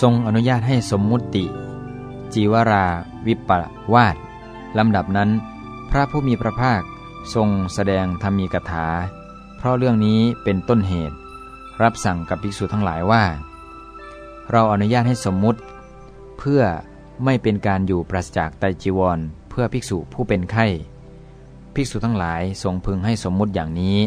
ทรงอนุญาตให้สมมุติ จีวราวิปวาดลำดับนั้น พระผู้มีพระภาคทรงแสดงธรรมีกถา เพราะเรื่องนี้เป็นต้นเหตุ รับสั่งกับภิกษุทั้งหลายว่า เราอนุญาตให้สมมุติ เพื่อไม่เป็นการอยู่ปราศจากไตจีวร เพื่อภิกษุผู้เป็นไข้ ภิกษุทั้งหลายทรงพึงให้สมมุติอย่างนี้